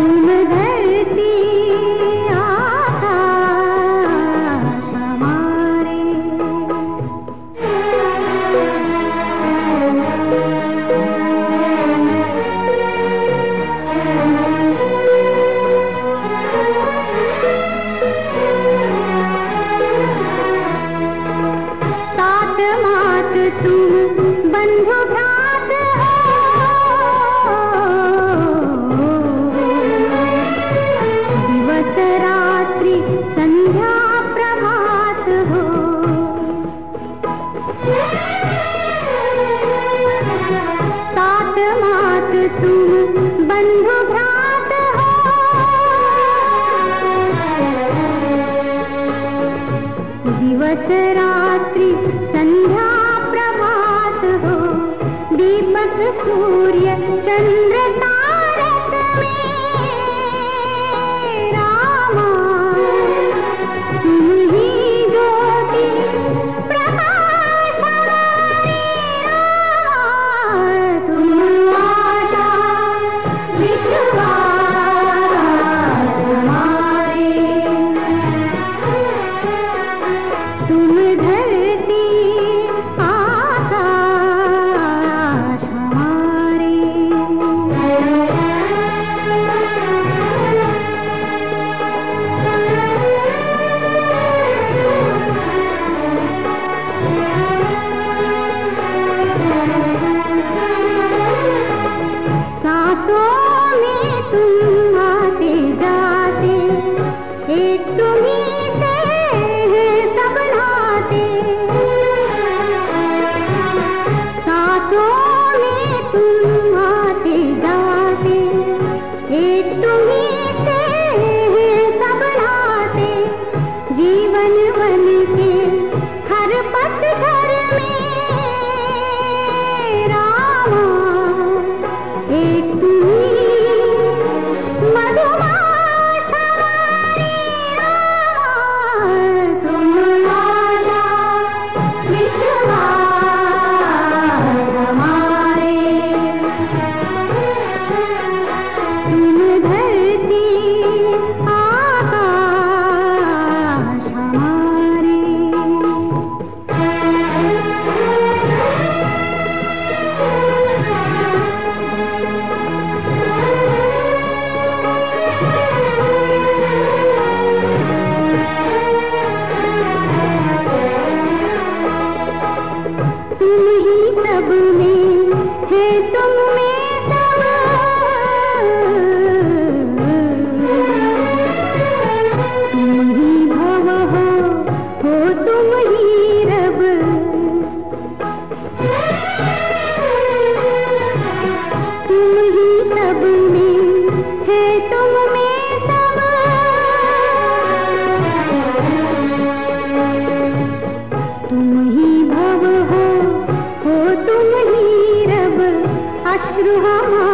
तुम धरती सात रात्रि संध्या प्रभात हो। दीपक सूर्य चंद्र তুমি रुहा